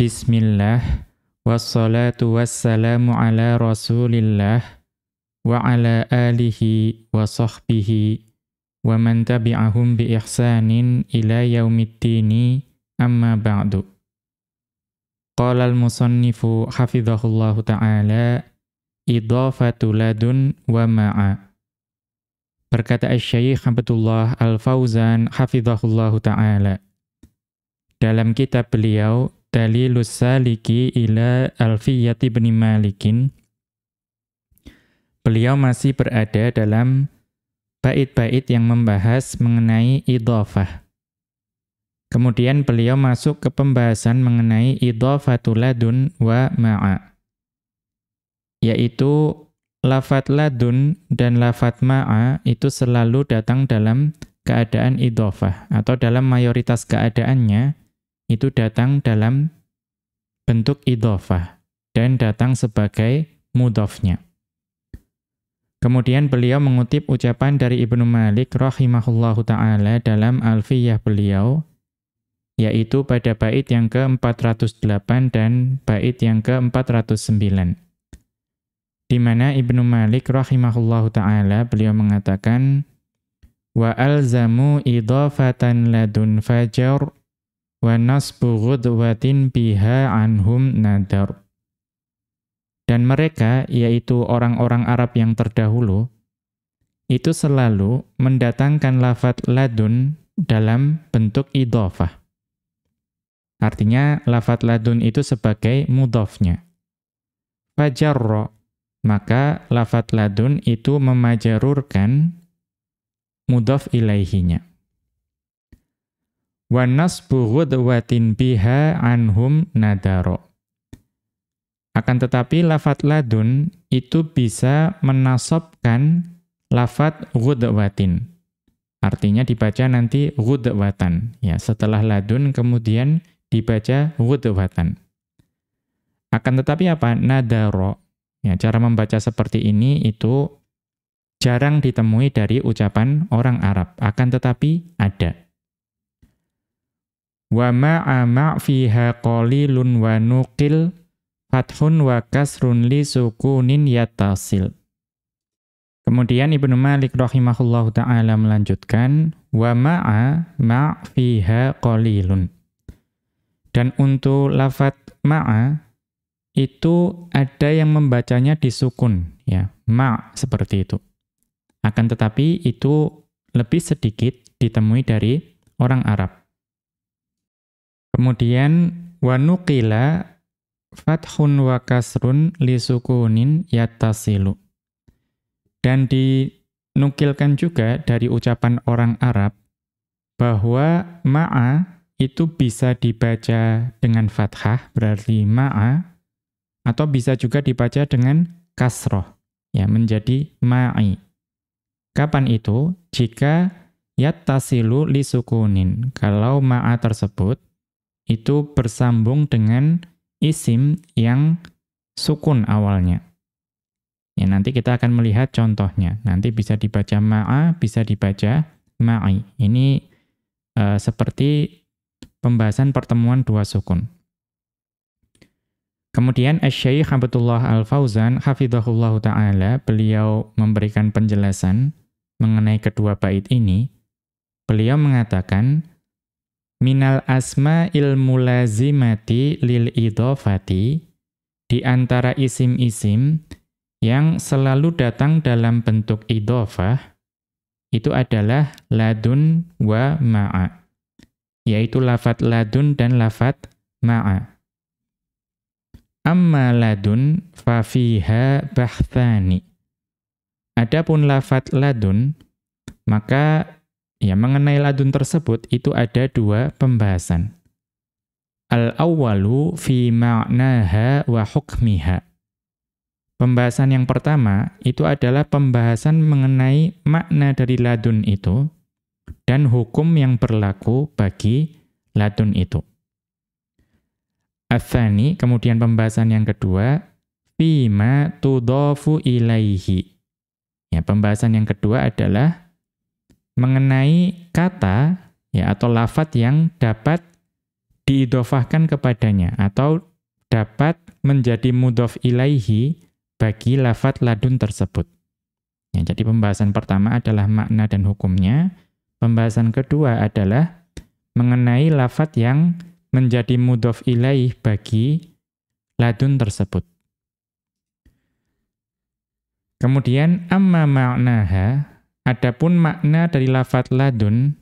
Bismillah wassalatu wassalamu ala Rasulillah wa ala alihi wa sahbihi wa man tabi'ahum bi ihsanin ila yaumiddini amma ba'du. Qala al-musannifu hafizahullahu ta'ala idhafatu ladun wa ma'a. Berkata Asy-Syaikh Abdullah Al-Fauzan hafizahullahu ta'ala dalam kitab beliau Dalilus Saliki ila Alfiyati bin Malikin beliau masih berada dalam bait-bait yang membahas mengenai idhafah. Kemudian beliau masuk ke pembahasan mengenai idhafatul ladun wa ma'a. Yaitu lafat ladun dan lafat ma'a itu selalu datang dalam keadaan idhafah atau dalam mayoritas keadaannya itu datang dalam bentuk idhofah dan datang sebagai mudhofnya. Kemudian beliau mengutip ucapan dari Ibnu Malik rahimahullahu taala dalam Alfiyah beliau yaitu pada bait yang ke-408 dan bait yang ke-409. Di mana Ibnu Malik rahimahullahu taala beliau mengatakan wa alzamu idhafatan ladun fajar wa nasbu ghudwatin biha anhum nadar. Dan mereka, yaitu orang-orang Arab yang terdahulu, itu selalu mendatangkan lafat ladun dalam bentuk idhofah. Artinya, lafat ladun itu sebagai mudhofnya. Fajarro, maka lafat ladun itu memajarurkan mudhof ilaihinya wa nasbu ghudwatin biha anhum nadaro. Akan tetapi lafat ladun itu bisa menasobkan lafat ghudwatin. Artinya dibaca nanti ghudwatan. Ya, setelah ladun kemudian dibaca ghudwatan. Akan tetapi apa? Nadaro. Ya, cara membaca seperti ini itu jarang ditemui dari ucapan orang Arab. Akan tetapi ada wa ma'a ma' fiha qalilun wa nuqil fathun wa kasrun li sukunin yatasil. Kemudian Ibnu Malik rahimahullahu taala melanjutkan wa ma'a ma' fiha qalilun. Dan untuk lafat ma'a itu ada yang membacanya disukun ya, ma' seperti itu. Akan tetapi itu lebih sedikit ditemui dari orang Arab. Kemudian wanukila fathun wa kasrun li sukunin. Dan dinukilkan juga dari ucapan orang Arab bahwa ma'a itu bisa dibaca dengan fathah berarti ma'a atau bisa juga dibaca dengan kasroh ya menjadi ma'i. Kapan itu? Jika yattasilu li sukunin. Kalau ma'a tersebut itu bersambung dengan isim yang sukun awalnya. Ya, nanti kita akan melihat contohnya. Nanti bisa dibaca ma'a, bisa dibaca ma'i. Ini uh, seperti pembahasan pertemuan dua sukun. Kemudian Asy-Syaikh Abdullah Al-Fauzan hafizahullahu taala beliau memberikan penjelasan mengenai kedua bait ini. Beliau mengatakan minal asma ilmu lazimati lil idhofati. Di antara isim-isim yang selalu datang dalam bentuk idhofah itu adalah ladun wa ma'a yaitu lafat ladun dan lafat ma'a. Amma ladun fa fiha bahthani adapun lafat ladun maka Ya, mengenai ladun tersebut itu ada dua pembahasan. Al-awwalu fi ma'naha wa hukmiha. Pembahasan yang pertama itu adalah pembahasan mengenai makna dari ladun itu dan hukum yang berlaku bagi ladun itu. Athani, kemudian pembahasan yang kedua, fima tudofu ilaihi. Ya, pembahasan yang kedua adalah mengenai kata ya atau lafat yang dapat diidofahkan kepadanya atau dapat menjadi mudhof ilaihi bagi lafat ladun tersebut. Ya, jadi pembahasan pertama adalah makna dan hukumnya. Pembahasan kedua adalah mengenai lafat yang menjadi mudhof ilaih bagi ladun tersebut. Kemudian amma ma'naha, adapun makna dari lafat ladun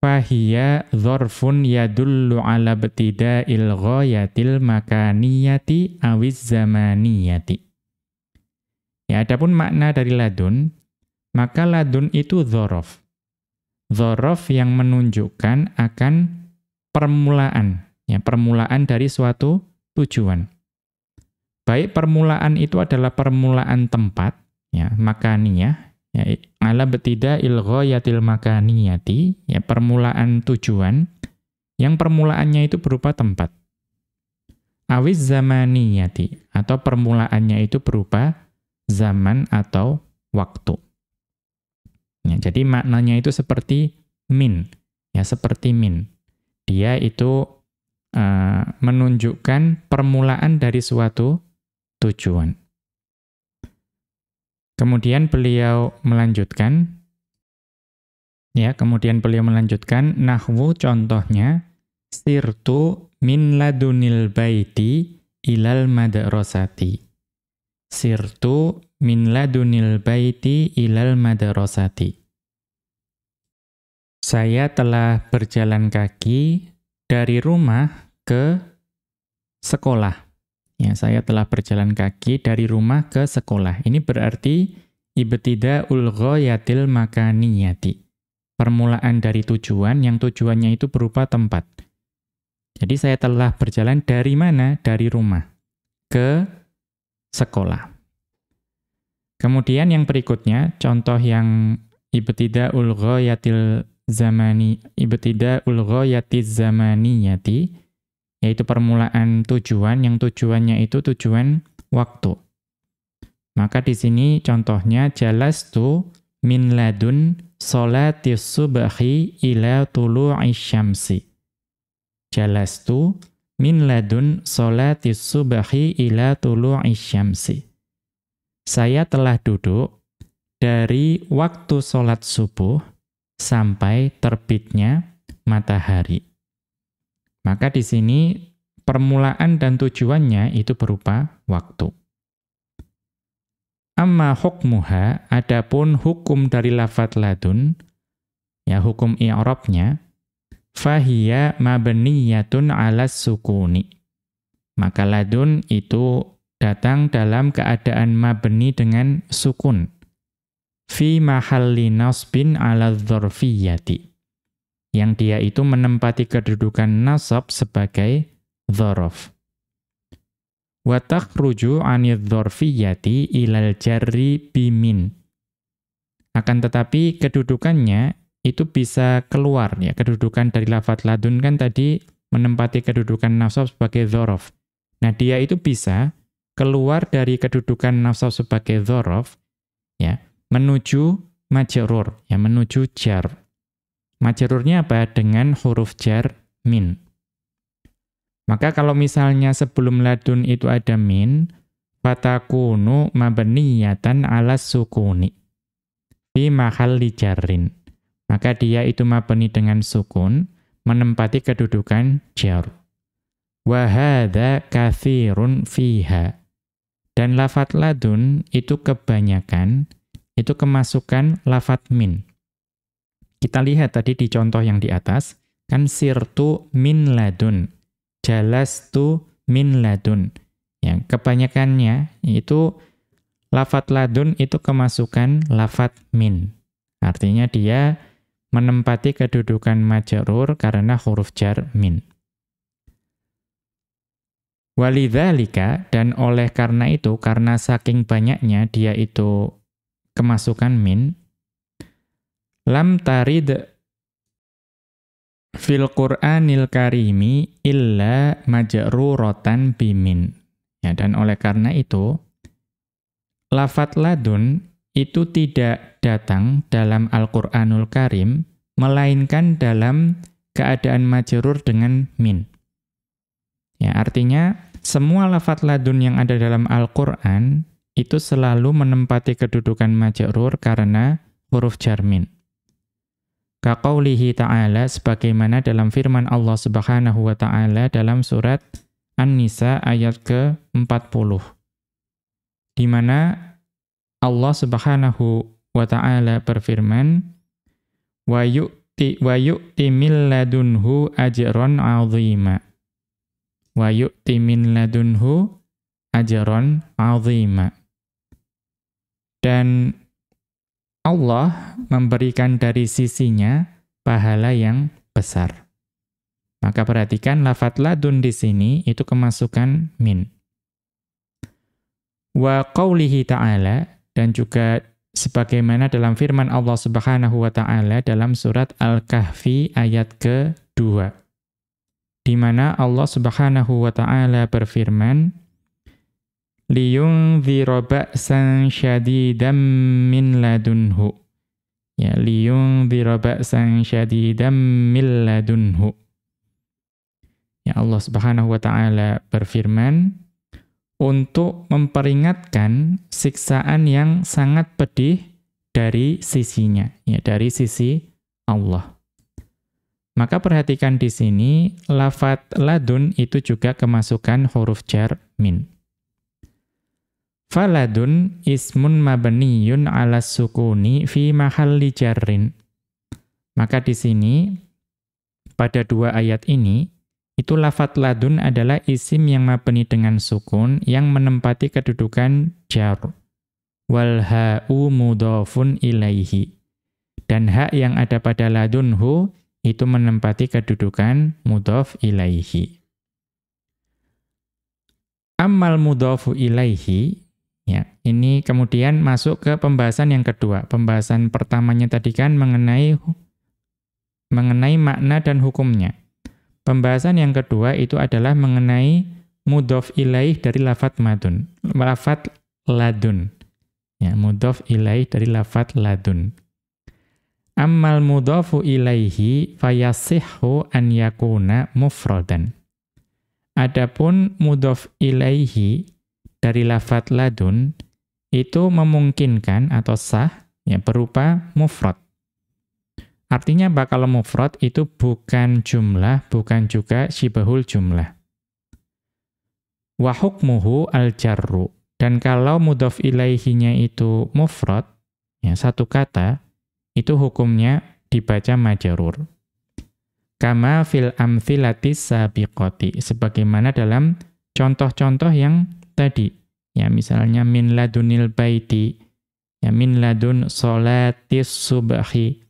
fahiya dzarfun yadullu ala btida'il ghayatil makaniyati awiz zamaniyati. Ya, adapun makna dari ladun, maka ladun itu dzaraf. Dzaraf yang menunjukkan akan permulaan, ya, permulaan dari suatu tujuan. Baik permulaan itu adalah permulaan tempat, ya, makaniyah, ya, ala betida ilghayatil makaniyati, ya, permulaan tujuan, yang permulaannya itu berupa tempat. Awiz zamaniyati, atau permulaannya itu berupa zaman atau waktu. Ya, jadi maknanya itu seperti min, ya seperti min. Dia itu uh, menunjukkan permulaan dari suatu tujuan. Kemudian beliau melanjutkan, ya, kemudian beliau melanjutkan, nahwu contohnya, sirtu min ladunil baiti ilal madrasati. Sirtu min ladunil baiti ilal madrasati. Saya telah berjalan kaki dari rumah ke sekolah. Ya, saya telah berjalan kaki dari rumah ke sekolah. Ini berarti ibtida'ul ghayatil makaniyati. Permulaan dari tujuan yang tujuannya itu berupa tempat. Jadi saya telah berjalan dari mana? Dari rumah ke sekolah. Kemudian yang berikutnya, contoh yang ibtida'ul ghayatil zamani ibtida'ul ghayatiz zamaniyati yaitu permulaan tujuan yang tujuannya itu tujuan waktu. Maka di sini contohnya jalastu min ladun salatis subhi ila tulu'i syamsi. Jalastu min ladun salatis subhi ila tulu'i syamsi. Saya telah duduk dari waktu solat subuh sampai terbitnya matahari. Maka di sini permulaan dan tujuannya itu berupa waktu. Amma hukmuha, adapun hukum dari lafat ladun, ya hukum i'rabnya, fahiya mabniyatun ala sukuni. Maka ladun itu datang dalam keadaan mabni dengan sukun. Fi mahalli nasbin ala dzarfiyyati yang dia itu menempati kedudukan nasab sebagai dhorof. Wa takhruju anidh dhorfiyati ilal jarri bimin. Akan tetapi kedudukannya itu bisa keluar ya kedudukan dari lafat ladun kan tadi menempati kedudukan nasab sebagai dhorof. Nah, dia itu bisa keluar dari kedudukan nasab sebagai dhorof ya menuju majrur ya menuju jar. Majrurnya apa? Dengan huruf jar min. Maka kalau misalnya sebelum ladun itu ada min, fatakunu mabniyatan ala sukuni. Fi mahalli jarrin. Maka dia itu mabni dengan sukun, menempati kedudukan jar. Wahada kathirun fiha. Dan lafat ladun itu kebanyakan, itu kemasukan lafat min. Kita lihat tadi di contoh yang di atas, kan sirtu min ladun, jalastu min ladun. Yang kebanyakannya itu lafat ladun itu kemasukan lafat min. Artinya dia menempati kedudukan majrur karena huruf jar min. Walidzalika dan oleh karena itu karena saking banyaknya dia itu kemasukan min lam tarid fil Qur'anil karimi illa majruratan bimin. Ya, dan oleh karena itu, lafat ladun itu tidak datang dalam Al-Qur'anul Karim, melainkan dalam keadaan majrur dengan min. Artinya, semua lafat ladun yang ada dalam Al-Quran itu selalu menempati kedudukan majrur karena huruf jarmin. Kaqaulihi ta'ala sebagaimana dalam firman Allah Subhanahu wa taala dalam surat An-Nisa ayat ke-40. Di mana Allah Subhanahu wa taala berfirman wa yu'ti wa yu'ti min ladunhu ajran 'azima. Wa yu'ti min ladunhu ajran 'azima. Dan Allah memberikan dari sisinya pahala yang besar. Maka perhatikan lafat ladun di sini itu kemasukan min. Wa qawlihi ta'ala dan juga sebagaimana dalam firman Allah Subhanahu wa taala dalam surat Al-Kahfi ayat ke-2 di mana Allah Subhanahu wa taala berfirman liyunzira ba'san syadidan min ladunhu. Ya, liyunzira ba'san syadidan min ladunhu. Ya Allah Subhanahu wa taala berfirman untuk memperingatkan siksaan yang sangat pedih dari sisinya, ya dari sisi Allah. Maka perhatikan di sini lafat ladun itu juga kemasukan huruf jar min. Faladun ismun mabniyun ala sukuni fi mahalli jarrin. Maka di sini pada dua ayat ini itu lafat ladun adalah isim yang mabni dengan sukun yang menempati kedudukan jar. Wal ha'u mudhafun ilaihi. Dan hak yang ada pada ladunhu itu menempati kedudukan mudhaf ilaihi. Ammal mudhafu ilaihi Ya, ini kemudian masuk ke pembahasan yang kedua. Pembahasan pertamanya tadi kan mengenai mengenai makna dan hukumnya. Pembahasan yang kedua itu adalah mengenai mudhof ilaih dari lafat madun, lafat ladun. Ya, mudhof ilaih dari lafat ladun. Ammal mudhofu ilaihi fayasihhu an yakuna mufradan. Adapun mudhof ilaihi dari lafat ladun itu memungkinkan atau sah ya berupa mufrad. Artinya bakal mufrad itu bukan jumlah, bukan juga syibahul jumlah. Wa hukmuhu al-jarru. Dan kalau mudhaf ilaihinya itu mufrad, ya satu kata, itu hukumnya dibaca majarur. Kama fil amthilatis sabiqati. Sebagaimana dalam contoh-contoh yang tadi. Ya, misalnya min ladunil baiti, ya min ladun salatis subhi.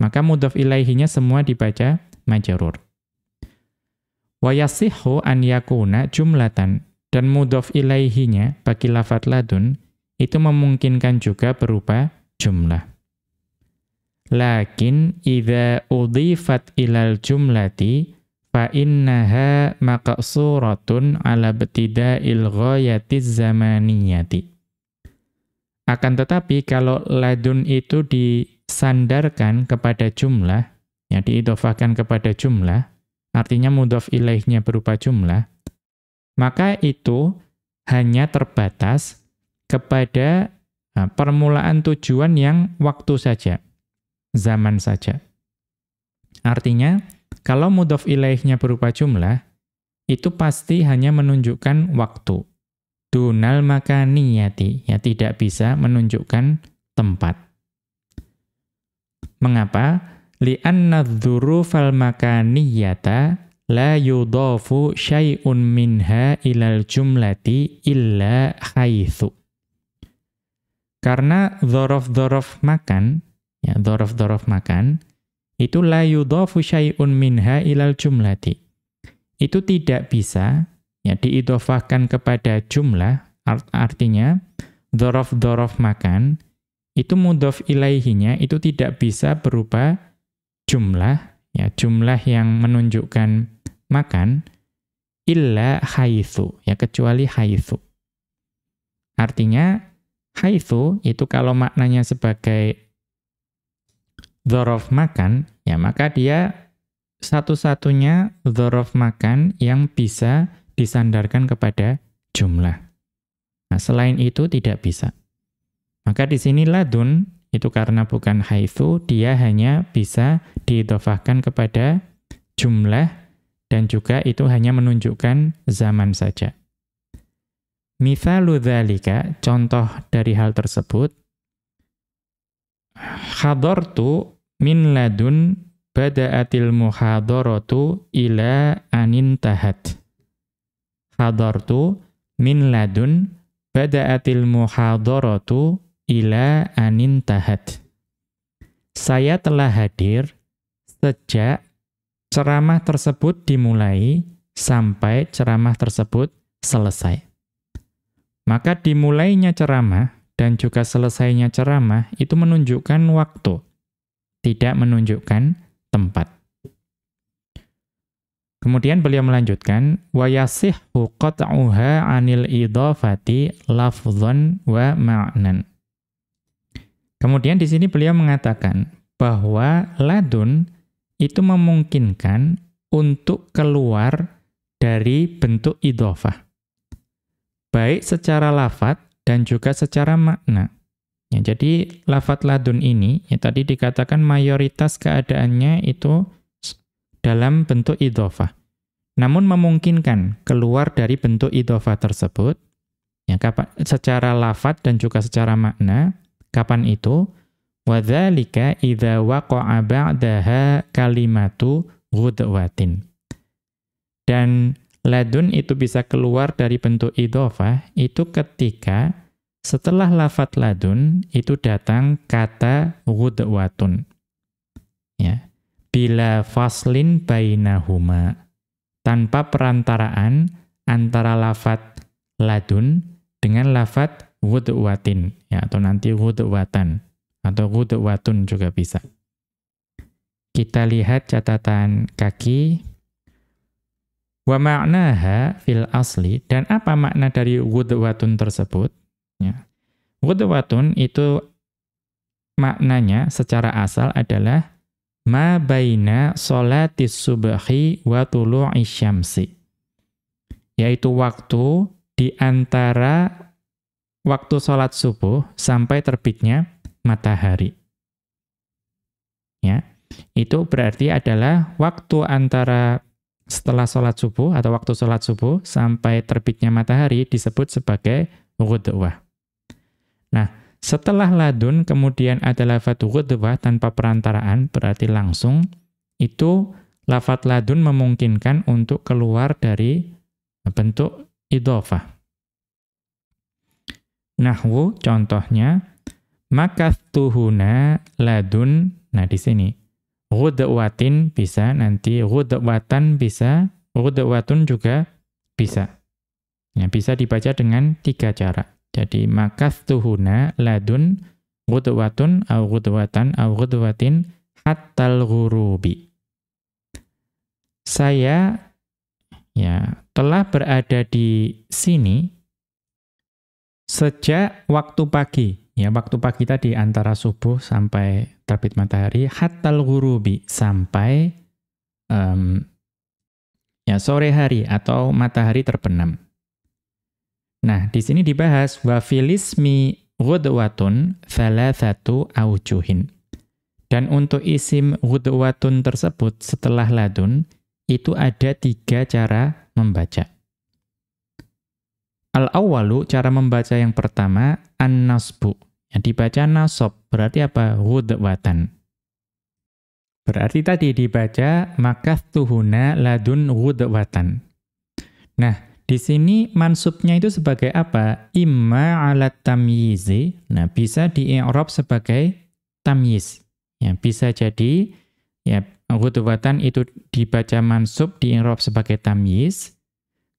Maka mudhaf ilaihinya semua dibaca majrur. Wa yasihhu an yakuna jumlatan dan mudhaf ilaihinya bagi lafat ladun itu memungkinkan juga berupa jumlah. Lakin idza udhifat ilal jumlati fa innaha maqsuratun ala betida'il ghayatiz zamaniyati. Akan tetapi kalau ladun itu disandarkan kepada jumlah, ya diidofahkan kepada jumlah, artinya mudhaf ilaihnya berupa jumlah, maka itu hanya terbatas kepada nah, permulaan tujuan yang waktu saja, zaman saja. Artinya, kalau mudhof ilaihnya berupa jumlah, itu pasti hanya menunjukkan waktu. Dunal makaniyati, ya tidak bisa menunjukkan tempat. Mengapa? Li'anna dzurufal makaniyata la yudhafu syai'un minha ilal jumlati illa haitsu. Karena dzaraf-dzaraf makan, ya dzaraf-dzaraf makan, itu la yudhafu syai'un minha ilal jumlati. Itu tidak bisa ya diidhofahkan kepada jumlah art artinya dzaraf-dzaraf makan itu mudhaf ilaihinya itu tidak bisa berupa jumlah ya jumlah yang menunjukkan makan illa haitsu ya kecuali haitsu. Artinya haitsu itu kalau maknanya sebagai dhorof makan, ya maka dia satu-satunya dhorof makan yang bisa disandarkan kepada jumlah. Nah, selain itu tidak bisa. Maka di sini ladun itu karena bukan haitsu, dia hanya bisa diidhofahkan kepada jumlah dan juga itu hanya menunjukkan zaman saja. Mithalu dzalika, contoh dari hal tersebut, hadartu min ladun bada'atil muhadaratu ila anintahat. Hadartu min ladun bada'atil muhadaratu ila anintahat. Saya telah hadir sejak ceramah tersebut dimulai sampai ceramah tersebut selesai. Maka dimulainya ceramah dan juga selesainya ceramah itu menunjukkan waktu, tidak menunjukkan tempat. Kemudian beliau melanjutkan wa yasihhu qat'uha 'anil idhafati lafdhan wa ma'nan. Kemudian di sini beliau mengatakan bahwa ladun itu memungkinkan untuk keluar dari bentuk idhofah. Baik secara lafat dan juga secara makna. Ya, jadi lafat ladun ini, ya tadi dikatakan mayoritas keadaannya itu dalam bentuk idhofah. Namun memungkinkan keluar dari bentuk idhofah tersebut, ya, kapan, secara lafat dan juga secara makna, kapan itu? Wadhalika idha waqo'a ba'daha kalimatu hudwatin Dan ladun itu bisa keluar dari bentuk idhofah, itu ketika setelah lafat ladun itu datang kata ghudwatun. Ya. Bila faslin bainahuma. Tanpa perantaraan antara lafat ladun dengan lafat wudwatin. Ya atau nanti wudwatan. Atau wudwatun juga bisa. Kita lihat catatan kaki. Wa ma'naha fil asli. Dan apa makna dari wudwatun tersebut ya. Wudwatun itu maknanya secara asal adalah ma baina sholatis subhi wa syamsi. Yaitu waktu di antara waktu sholat subuh sampai terbitnya matahari. Ya, itu berarti adalah waktu antara setelah sholat subuh atau waktu sholat subuh sampai terbitnya matahari disebut sebagai ghudwah. Nah, setelah ladun kemudian ada lafat ghudwah tanpa perantaraan, berarti langsung, itu lafat ladun memungkinkan untuk keluar dari bentuk idhofah. Nahwu contohnya, makathuhuna ladun, nah di sini, ghudwatin bisa, nanti ghudwatan bisa, ghudwatun juga bisa. Ya, bisa dibaca dengan tiga cara. Jadi tuhuna ladun ghudwatun au ghudwatan au ghudwatin hattal ghurubi. Saya ya telah berada di sini sejak waktu pagi. Ya, waktu pagi tadi antara subuh sampai terbit matahari hattal ghurubi sampai um, ya sore hari atau matahari terbenam. Nah, di sini dibahas wa filismi ghudwatun thalathatu aujuhin. Dan untuk isim ghudwatun tersebut setelah ladun, itu ada tiga cara membaca. Al-awwalu, cara membaca yang pertama, an-nasbu. Yang dibaca nasob, berarti apa? Ghudwatan. Berarti tadi dibaca tuhuna ladun ghudwatan. Nah, di sini mansubnya itu sebagai apa? Imma alat tamyizi. Nah, bisa di sebagai tamyiz. Ya, bisa jadi ya ghudwatan itu dibaca mansub di sebagai tamyiz.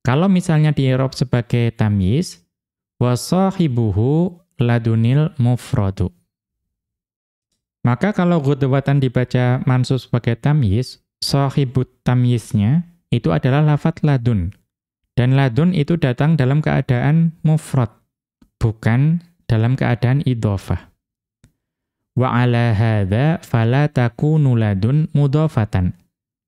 Kalau misalnya di sebagai tamyiz, wa sahibuhu ladunil mufradu. Maka kalau ghudwatan dibaca mansub sebagai tamyiz, sahibut tamyiznya itu adalah lafat ladun. Dan ladun itu datang dalam keadaan mufrad, bukan dalam keadaan idhofah. Wa ala hadza fala takunu ladun mudhafatan.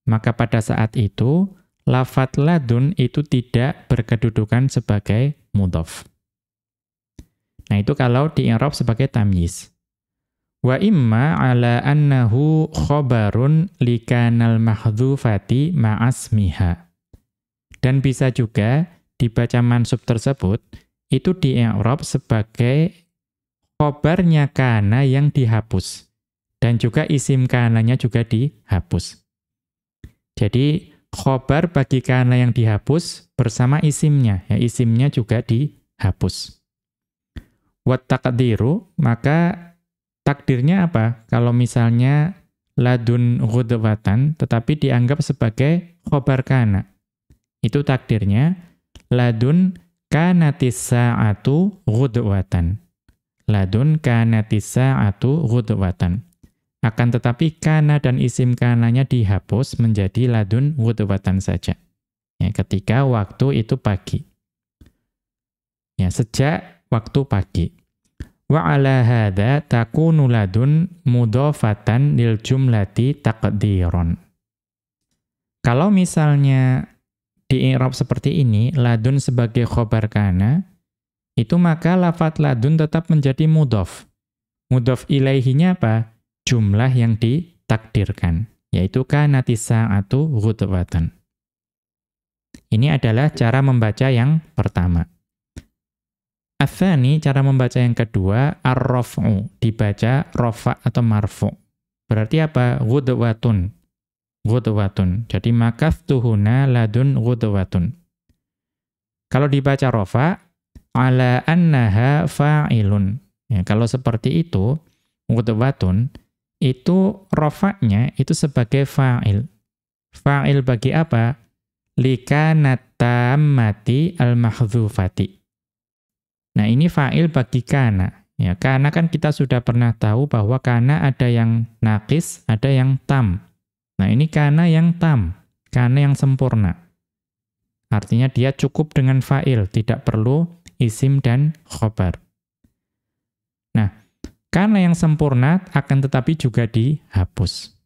Maka pada saat itu lafat ladun itu tidak berkedudukan sebagai mudhaf. Nah, itu kalau di i'rab sebagai tamyiz. Wa imma ala annahu khobarun likanal mahdhufati ma'asmiha. Dan bisa juga dibaca mansub tersebut itu di i'rab sebagai khobarnya kana yang dihapus. Dan juga isim kananya juga dihapus. Jadi khobar bagi kana yang dihapus bersama isimnya. Ya, isimnya juga dihapus. Wat taqdiru, maka takdirnya apa? Kalau misalnya ladun ghudwatan tetapi dianggap sebagai khobar kana. Itu takdirnya ladun kanatis sa'atu ghudwatan. Ladun kanatis sa'atu ghudwatan. Akan tetapi kana dan isim kananya dihapus menjadi ladun ghudwatan saja. Ya, ketika waktu itu pagi. Ya, sejak waktu pagi. Wa ala hadha takunu ladun lil jumlati. Kalau misalnya di i'rab seperti ini, ladun sebagai khobar kana, itu maka lafat ladun tetap menjadi mudhaf. Mudhaf ilaihinya apa? Jumlah yang ditakdirkan, yaitu kanati sa'atu ghudwatan. Ini adalah cara membaca yang pertama. Athani, cara membaca yang kedua, ar-raf'u, dibaca rofa atau marfu. Berarti apa? Gudwatun. Gudwatun. Jadi makaftuhuna ladun gudwatun. Kalau dibaca rofa, ala annaha fa'ilun. Ya, kalau seperti itu, gudwatun, itu rofaknya itu sebagai fa'il. Fa'il bagi apa? Lika natammati al-mahdzufati Nah, ini fa'il bagi kana. Ya, kana kan kita sudah pernah tahu bahwa kana ada yang nakis, ada yang tam. Nah, ini kana yang tam, kana yang sempurna. Artinya dia cukup dengan fa'il, tidak perlu isim dan khobar. Nah, kana yang sempurna akan tetapi juga dihapus.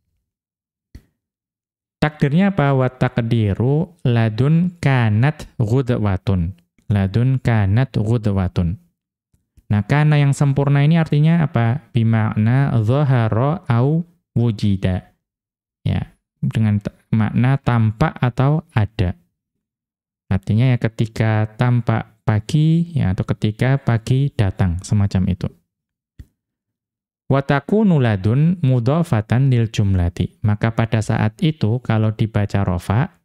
Takdirnya apa? Wa taqdiru ladun kanat ghudwatun ladun kanat ghudwatun. Nah, kana yang sempurna ini artinya apa? Bima'na dhahara au wujida. Ya, dengan makna tampak atau ada. Artinya ya ketika tampak pagi ya atau ketika pagi datang semacam itu. Watakunu ladun mudhafatan lil jumlati. Maka pada saat itu kalau dibaca rofa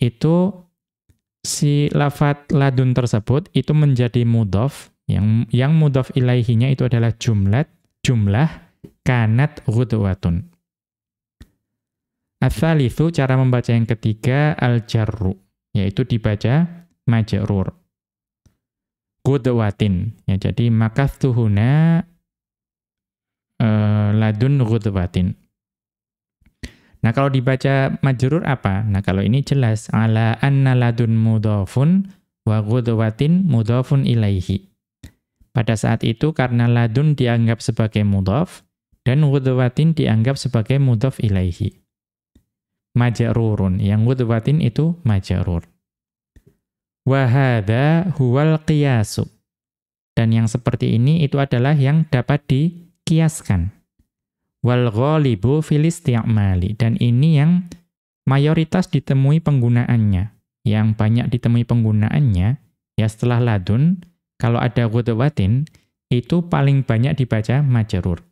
itu si lafat ladun tersebut itu menjadi mudhaf yang yang mudhaf ilaihinya itu adalah jumlah jumlah kanat ghudwatun. Ats-tsalitsu cara membaca yang ketiga al-jarru yaitu dibaca majrur. Ghudwatin ya jadi makastuhuna uh, ladun ghudwatin. Nah, kalau dibaca majrur apa? Nah, kalau ini jelas ala anna ladun mudhafun wa ghudwatin mudhafun ilaihi. Pada saat itu karena ladun dianggap sebagai mudhaf dan ghudwatin dianggap sebagai mudhaf ilaihi. Majrurun, yang ghudwatin itu majrur. Wa hadha huwal qiyasu. Dan yang seperti ini itu adalah yang dapat dikiaskan. Wal ghalibu fil isti'mali. Dan ini yang mayoritas ditemui penggunaannya. Yang banyak ditemui penggunaannya ya setelah ladun kalau ada ghudwatin itu paling banyak dibaca majrur.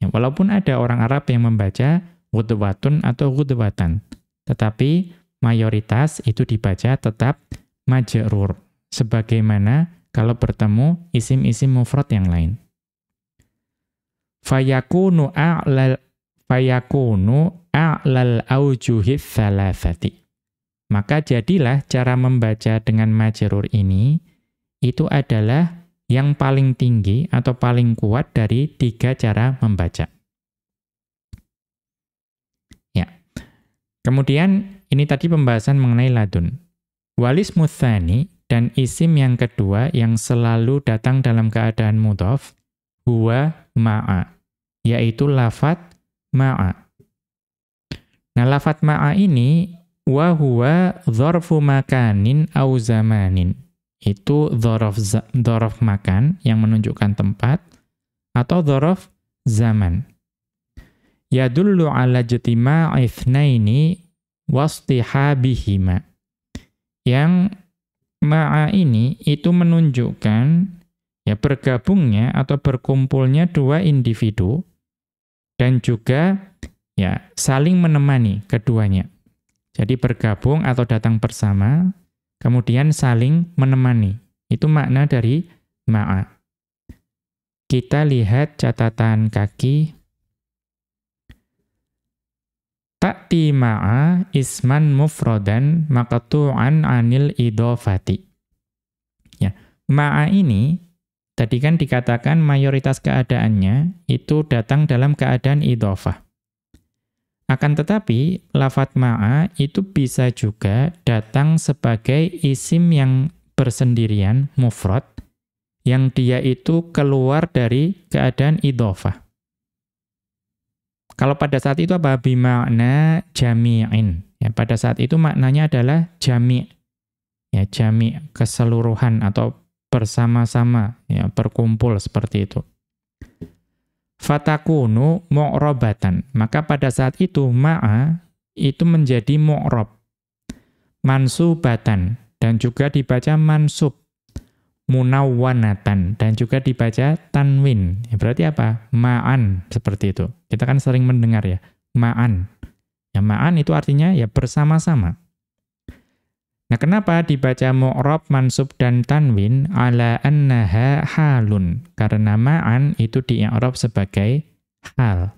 Ya, walaupun ada orang Arab yang membaca ghudwatun atau ghudwatan tetapi mayoritas itu dibaca tetap majrur sebagaimana kalau bertemu isim-isim mufrad yang lain fayakunu a'lal fayakunu a'lal aujuhi. Maka jadilah cara membaca dengan majrur ini itu adalah yang paling tinggi atau paling kuat dari tiga cara membaca. Ya. Kemudian ini tadi pembahasan mengenai ladun. Walis muthani dan isim yang kedua yang selalu datang dalam keadaan mudhaf huwa ma'a, yaitu lafat ma'a. Nah, lafat ma'a ini wa huwa dzarfu makanin au zamanin. Itu dzaraf dzaraf makan yang menunjukkan tempat atau dzaraf zaman. Yadullu ala jtima'i itsnaini wastihabihima. Yang ma'a ini itu menunjukkan ya bergabungnya atau berkumpulnya dua individu dan juga ya saling menemani keduanya. Jadi bergabung atau datang bersama, kemudian saling menemani. Itu makna dari ma'a. Kita lihat catatan kaki. Ta'ti ma'a isman mufrodan maqtu'an anil idofati. Ya, ma'a ini tadi kan dikatakan mayoritas keadaannya itu datang dalam keadaan idofah. Akan tetapi, lafat ma'a itu bisa juga datang sebagai isim yang bersendirian, mufrad, yang dia itu keluar dari keadaan idofah. Kalau pada saat itu apa? Bima'na jami'in. Ya, pada saat itu maknanya adalah jami' ya jami' keseluruhan atau bersama-sama ya berkumpul seperti itu fatakunu mu'robatan. Maka pada saat itu ma'a itu menjadi mu'rob. Mansubatan dan juga dibaca mansub. Munawwanatan dan juga dibaca tanwin. Ya, berarti apa? Ma'an seperti itu. Kita kan sering mendengar ya, ma'an. Ya ma'an itu artinya ya bersama-sama. Nah, kenapa dibaca mu'rab, mansub dan tanwin ala annaha halun? Karena ma'an itu di i'rab sebagai hal.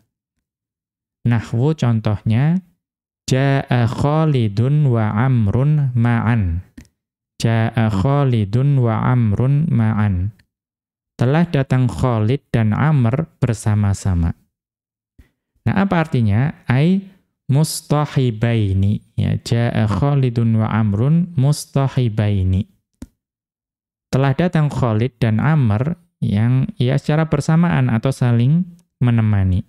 Nahwu contohnya jaa Khalidun wa Amrun ma'an. Jaa Khalidun wa Amrun ma'an. Telah datang Khalid dan Amr bersama-sama. Nah, apa artinya? Ai mustahibaini ya jaa Khalidun wa Amrun mustahibaini telah datang Khalid dan Amr yang ya secara bersamaan atau saling menemani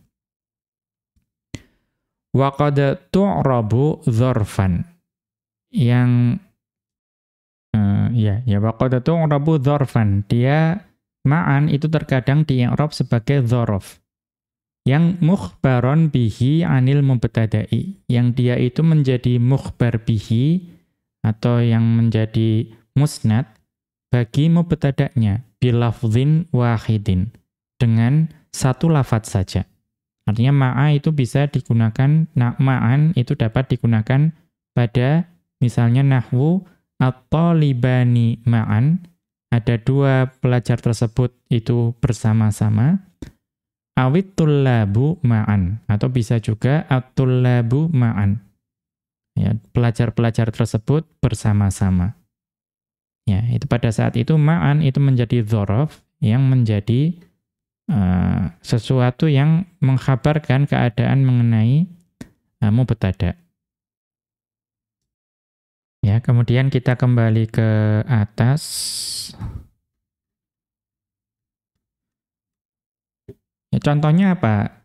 wa qad tu'rabu dzarfan yang uh, ya ya wa qad tu'rabu dzarfan. Dia ma'an itu terkadang di i'rab sebagai dzaraf yang mukhbaron bihi anil mubtada'i. Yang dia itu menjadi mukhbar bihi atau yang menjadi musnad bagi mubtada'nya bilafzin wahidin. Dengan satu lafat saja. Artinya ma'a itu bisa digunakan nah, ma'an itu dapat digunakan pada misalnya nahwu at-talibani ma'an ada dua pelajar tersebut itu bersama-sama awit tullabu ma'an atau bisa juga at-tullabu ma'an. Ya, pelajar-pelajar tersebut bersama-sama. Ya, itu pada saat itu ma'an itu menjadi dzaraf yang menjadi uh, sesuatu yang mengkhabarkan keadaan mengenai uh, mubtada. Ya, kemudian kita kembali ke atas. Ya, contohnya apa?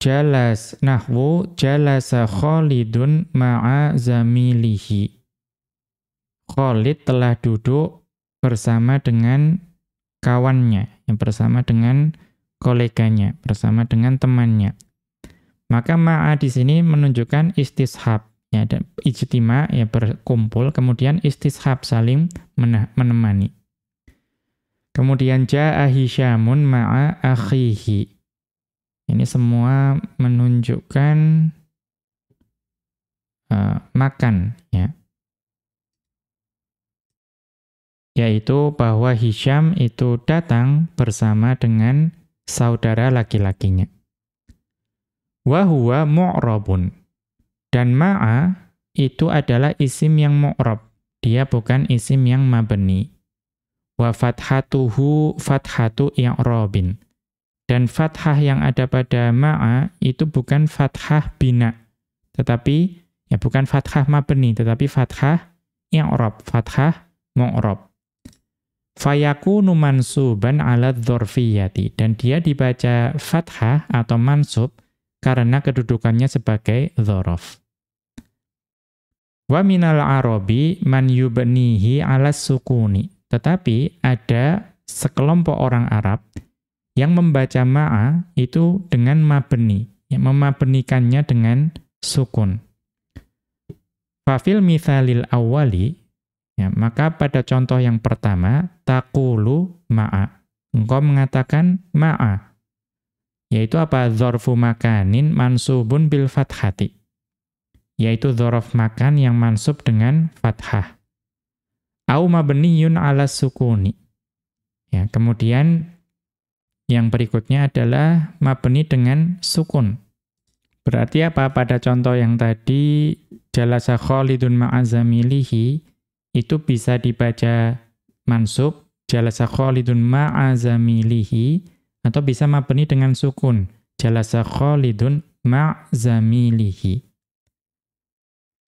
Jalas nahwu jalasa Khalidun ma'a zamilihi. Khalid telah duduk bersama dengan kawannya, yang bersama dengan koleganya, bersama dengan temannya. Maka ma'a di sini menunjukkan istishab, ya ada ijtima ya berkumpul, kemudian istishab saling menemani. Kemudian ja'a Hisyamun ma'a akhihi. Ini semua menunjukkan uh, makan ya. Yaitu bahwa Hisyam itu datang bersama dengan saudara laki-lakinya. Wa huwa mu'rabun. Dan ma'a itu adalah isim yang mu'rab. Dia bukan isim yang mabni wa fathatuhu fathatu i'rabin. Dan fathah yang ada pada ma'a itu bukan fathah bina, tetapi ya bukan fathah mabni, tetapi fathah i'rab, fathah mu'rab. Fayakunu mansuban ala dzarfiyati dan dia dibaca fathah atau mansub karena kedudukannya sebagai dzaraf. Wa minal arabi man yubnihi ala sukuni. Tetapi ada sekelompok orang Arab yang membaca ma'a itu dengan mabni, yang memabenikannya dengan sukun. Fafil mithalil awali, ya, maka pada contoh yang pertama, takulu ma'a. Engkau mengatakan ma'a. Yaitu apa? Zorfu makanin mansubun bil fathati yaitu dzaraf makan yang mansub dengan fathah. Au mabniyun ala sukuni. Ya, kemudian yang berikutnya adalah mabni dengan sukun. Berarti apa? Pada contoh yang tadi jalasa Khalidun ma'azamilihi itu bisa dibaca mansub jalasa Khalidun ma'azamilihi atau bisa mabni dengan sukun jalasa Khalidun ma'zamilihi.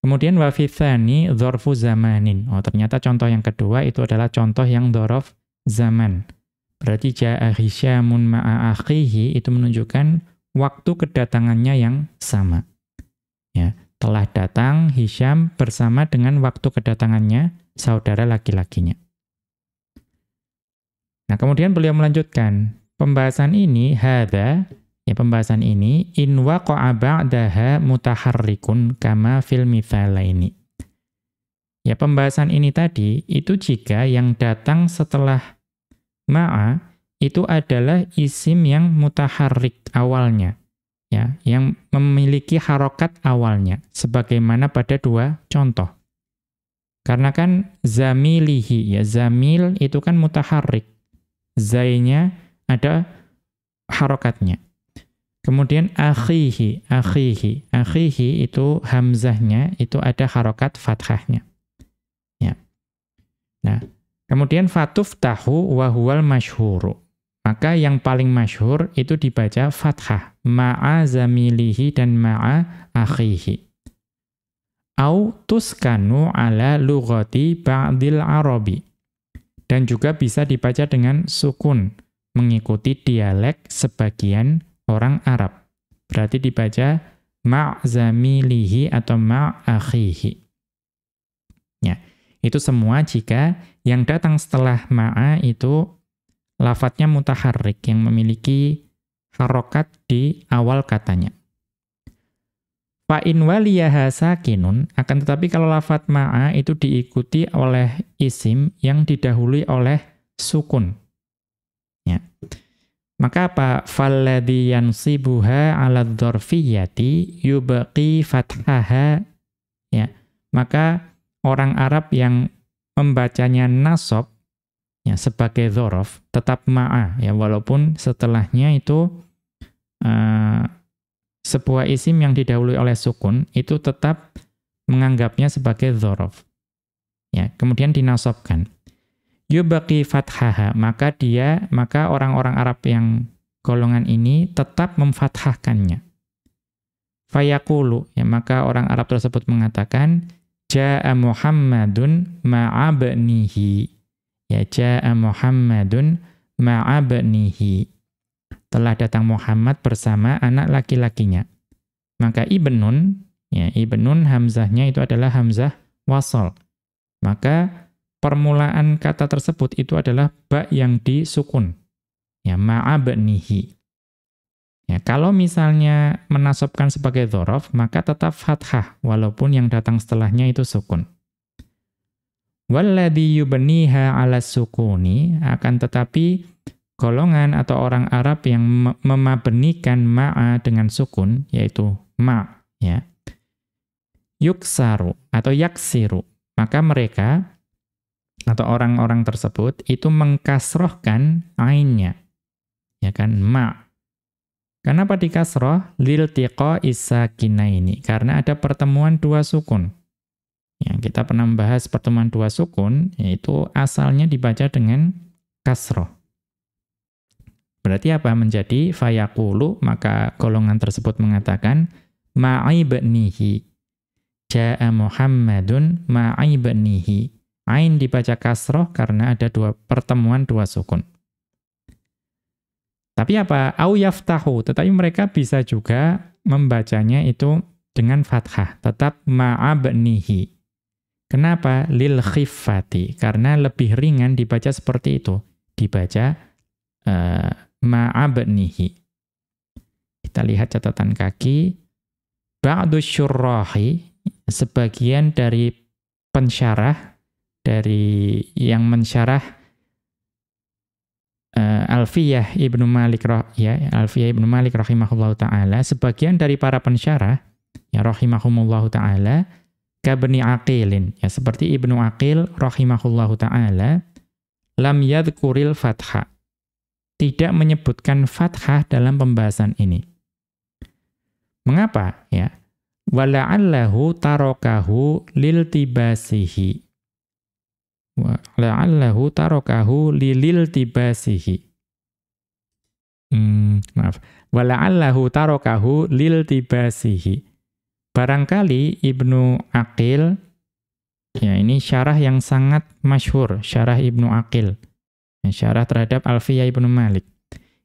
Kemudian wafithani dzarfu zamanin. Oh, ternyata contoh yang kedua itu adalah contoh yang dzaraf zaman. Berarti ja'a Hisyamun ma'a akhihi itu menunjukkan waktu kedatangannya yang sama. Ya, telah datang Hisyam bersama dengan waktu kedatangannya saudara laki-lakinya. Nah, kemudian beliau melanjutkan, pembahasan ini hadza Ya, pembahasan ini in waqa'a ba'daha mutaharrikun kama fil mithalaini. Ya, pembahasan ini tadi itu jika yang datang setelah ma'a itu adalah isim yang mutaharrik awalnya. Ya, yang memiliki harokat awalnya sebagaimana pada dua contoh. Karena kan zamilihi ya zamil itu kan mutaharrik. Zainya ada harokatnya. Kemudian akhihi, akhihi, akhihi itu hamzahnya itu ada harokat fathahnya. Ya. Nah, kemudian fatuftahu wa huwal masyhuru. Maka yang paling masyhur itu dibaca fathah, ma'a zamilihi dan ma'a akhihi. Au tuskanu ala lughati ba'dil arabi. Dan juga bisa dibaca dengan sukun, mengikuti dialek sebagian orang Arab. Berarti dibaca ma'zamilihi atau ma'akhihi. Ya, itu semua jika yang datang setelah ma'a itu lafadznya mutaharrik yang memiliki harokat di awal katanya. Fa'in waliyaha sakinun, akan tetapi kalau lafadz ma'a itu diikuti oleh isim yang didahului oleh sukun. Maka apa? Falladhi yansibuha ala dzarfiyyati yubqi fathaha. Ya. Maka orang Arab yang membacanya nasab ya sebagai dzaraf tetap ma'a ya walaupun setelahnya itu uh, sebuah isim yang didahului oleh sukun itu tetap menganggapnya sebagai dzaraf. Ya, kemudian dinasabkan yubaqi fathaha, maka dia, maka orang-orang Arab yang golongan ini tetap memfathahkannya. Fayaqulu, ya maka orang Arab tersebut mengatakan jaa Muhammadun ma'abnihi. Ya jaa Muhammadun ma'abnihi. Telah datang Muhammad bersama anak laki-lakinya. Maka ibnun, ya ibnun hamzahnya itu adalah hamzah wasal. Maka permulaan kata tersebut itu adalah ba yang disukun. Ya, ma'abnihi. Ya, kalau misalnya menasabkan sebagai dhorof, maka tetap fathah, walaupun yang datang setelahnya itu sukun. Walladhi yubniha ala sukuni, akan tetapi golongan atau orang Arab yang memabenikan ma'a dengan sukun, yaitu ma, ya, yuksaru atau yaksiru, maka mereka atau orang-orang tersebut itu mengkasrohkan ainnya. Ya kan, ma. Kenapa dikasroh? Lil tiqo ini. Karena ada pertemuan dua sukun. Ya, kita pernah membahas pertemuan dua sukun, yaitu asalnya dibaca dengan kasroh. Berarti apa? Menjadi fayaqulu, maka golongan tersebut mengatakan ma'ibnihi. Ja'a Muhammadun ma'ibnihi. Ain dibaca kasroh karena ada dua pertemuan dua sukun. Tapi apa? Au yaftahu. Tetapi mereka bisa juga membacanya itu dengan fathah. Tetap ma'abnihi. Kenapa? Lil khifati. Karena lebih ringan dibaca seperti itu. Dibaca uh, ma'abnihi. Kita lihat catatan kaki. Ba'du syurrahi. Sebagian dari pensyarah. Dari yang mensyarah uh, Alfiyah Ibnu Malik ya Alfiyah Ibnu Malik rahimahullahu taala sebagian dari para pensyarah ya rahimahumullahu taala kabni Aqilin ya seperti Ibnu Aqil rahimahullahu taala lam yadhkuril fathah tidak menyebutkan fathah dalam pembahasan ini. Mengapa? Ya. Wala'allahu tarokahu liltibasihi. Wala'allahu tarokahu lililtibasihi. Hmm, maaf. Wala'allahu tarokahu liltibasihi. Barangkali Ibnu Aqil, ya ini syarah yang sangat masyhur, syarah Ibnu Aqil, ya, syarah terhadap Alfiyah Ibnu Malik.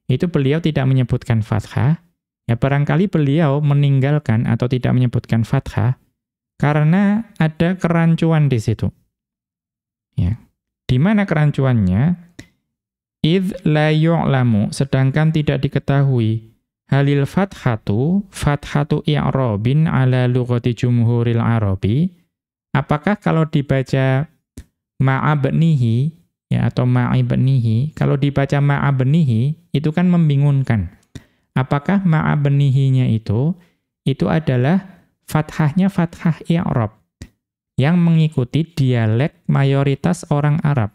Itu beliau tidak menyebutkan fathah, ya barangkali beliau meninggalkan atau tidak menyebutkan fathah, karena ada kerancuan di situ. Ya. Di mana kerancuannya? Idh la yu'lamu, sedangkan tidak diketahui Halil fathatu, fathatu i'robin ala lughati jumhuril arabi. Apakah kalau dibaca ma'abnihi, ya atau ma'ibnihi, kalau dibaca ma'abnihi, itu kan membingungkan. Apakah ma'abnihinya itu, itu adalah fathahnya fathah i'rob, yang mengikuti dialek mayoritas orang Arab.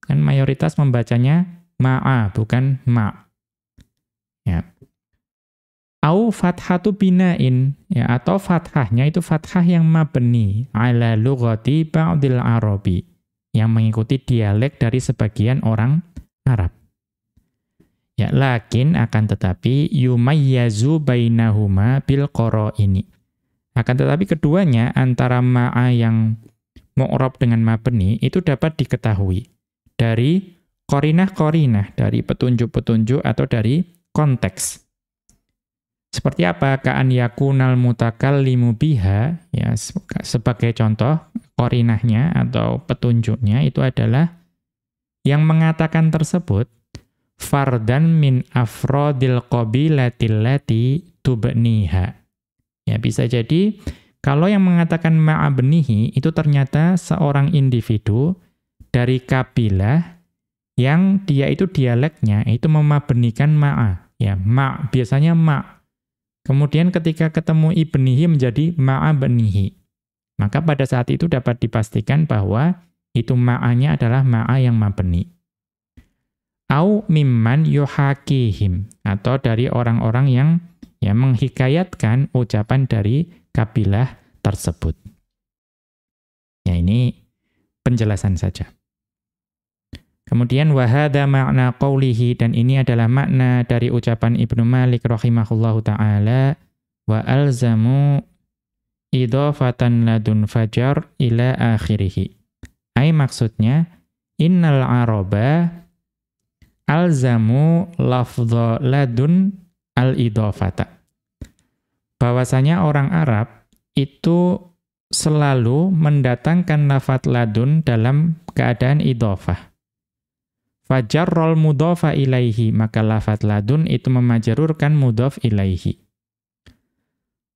Kan mayoritas membacanya ma'a, bukan ma'. Ya. Au fathatu binain ya atau fathahnya itu fathah yang mabni ala lughati ba'dil arabi yang mengikuti dialek dari sebagian orang Arab. Ya lakin akan tetapi yumayyazu bainahuma bil ini. Akan tetapi keduanya antara ma'a yang mu'rab dengan mabni itu dapat diketahui dari korinah-korinah, dari petunjuk-petunjuk atau dari konteks. Seperti apa? Ka'an yakunal mutakallimu biha, ya, sebagai contoh, korinahnya atau petunjuknya itu adalah yang mengatakan tersebut, fardan min afrodil qabilatil lati tubniha. Ya, bisa jadi, kalau yang mengatakan ma'abnihi, itu ternyata seorang individu dari kabilah yang dia itu dialeknya, itu memabenikan ma'a. Ya, ma' biasanya ma' Kemudian ketika ketemu ibnihi menjadi ma'abnihi. Maka pada saat itu dapat dipastikan bahwa itu ma'anya adalah ma'a yang mabni. Au mimman yuhakihim. Atau dari orang-orang yang ya, menghikayatkan ucapan dari kabilah tersebut. Ya ini penjelasan saja. Kemudian wahada makna qawlihi dan ini adalah makna dari ucapan Ibnu Malik rahimahullahu taala wa alzamu idhafatan ladun fajar ila akhirih. Ai maksudnya innal araba alzamu lafdha ladun al idhafata. Bahwasanya orang Arab itu selalu mendatangkan lafat ladun dalam keadaan idhafah. Fajarrol mudhofa ilaihi, maka lafat ladun itu memajarurkan mudhof ilaihi.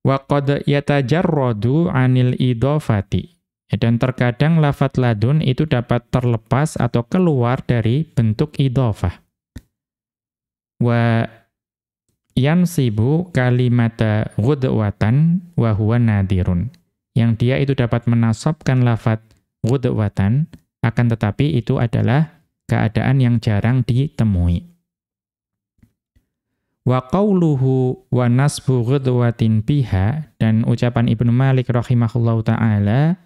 Wa qad yatajarradu anil idhofati. Dan terkadang lafat ladun itu dapat terlepas atau keluar dari bentuk idhofah. Wa yansibu kalimata ghudwatan wa huwa nadirun. Yang dia itu dapat menasabkan lafat ghudwatan, akan tetapi itu adalah keadaan yang jarang ditemui. Wa qawluhu wa nasbu ghudwatin biha dan ucapan Ibnu Malik rahimahullahu taala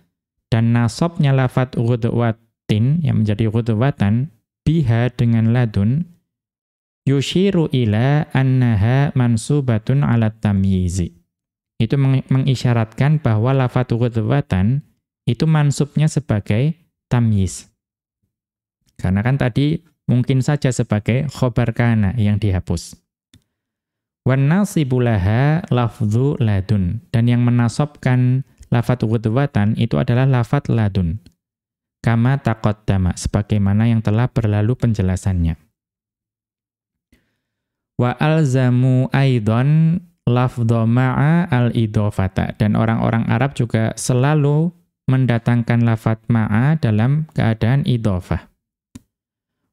dan nasabnya lafat ghudwatin yang menjadi ghudwatan biha dengan ladun yushiru ila annaha mansubatun ala tamyizi. Itu mengisyaratkan bahwa lafat ghudwatan itu mansubnya sebagai tamyiz. Karena kan tadi mungkin saja sebagai khobar kana yang dihapus. Wan nasibulaha lafdhu ladun. Dan yang menasobkan lafat ghudwatan itu adalah lafat ladun. Kama taqaddama, sebagaimana yang telah berlalu penjelasannya. Wa alzamu aidon lafdho ma'a al-idofata. Dan orang-orang Arab juga selalu mendatangkan lafat ma'a dalam keadaan idofah.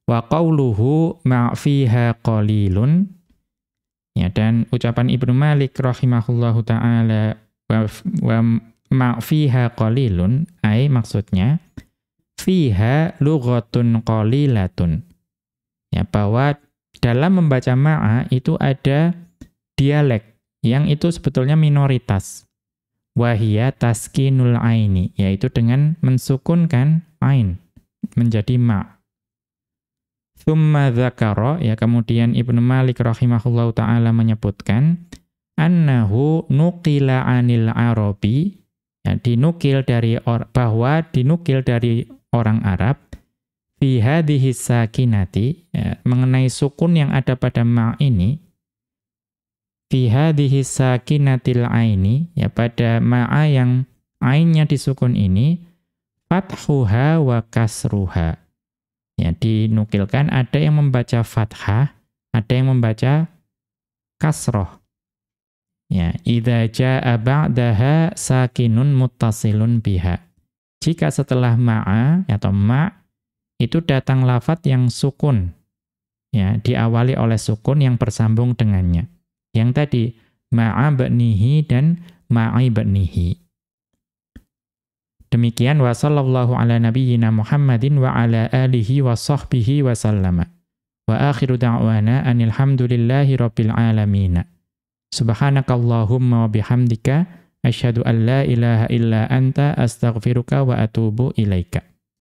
Wa qawluhu ma'fiha qalilun. Ya, dan ucapan Ibnu Malik rahimahullahu ta'ala wa, wa ma'fiha qalilun, ay maksudnya, fiha lughatun qalilatun. Ya, bahwa dalam membaca ma'a itu ada dialek yang itu sebetulnya minoritas. Wahia taskinul aini, yaitu dengan mensukunkan ain menjadi ma. Thumma dzakara, ya kemudian Ibnu Malik rahimahullahu taala menyebutkan annahu nuqila anil arabi ya dinukil dari or, bahwa dinukil dari orang Arab fi hadhihi sakinati ya, mengenai sukun yang ada pada ma ini. Fi hadhihi sakinatil aini ya pada ma'a yang ainnya disukun ini fathuha wa kasruha. Ya dinukilkan ada yang membaca fathah ada yang membaca kasroh. Ya idza jaa ba'daha sakinun muttasilun biha. Jika setelah ma'a atau ma' itu datang lafat yang sukun. Ya, diawali oleh sukun yang bersambung dengannya. Yang tadi ma'a ba'nihi dan ma'i ba'nihi. Demikian wa sallallahu ala nabiyyina Muhammadin wa ala alihi wa sahbihi wa sallama. Wa akhiru da'wana anil hamdulillahi rabbil alamin. Subhanakallahumma wa bihamdika asyhadu an la ilaha illa anta astaghfiruka wa atubu ilaika.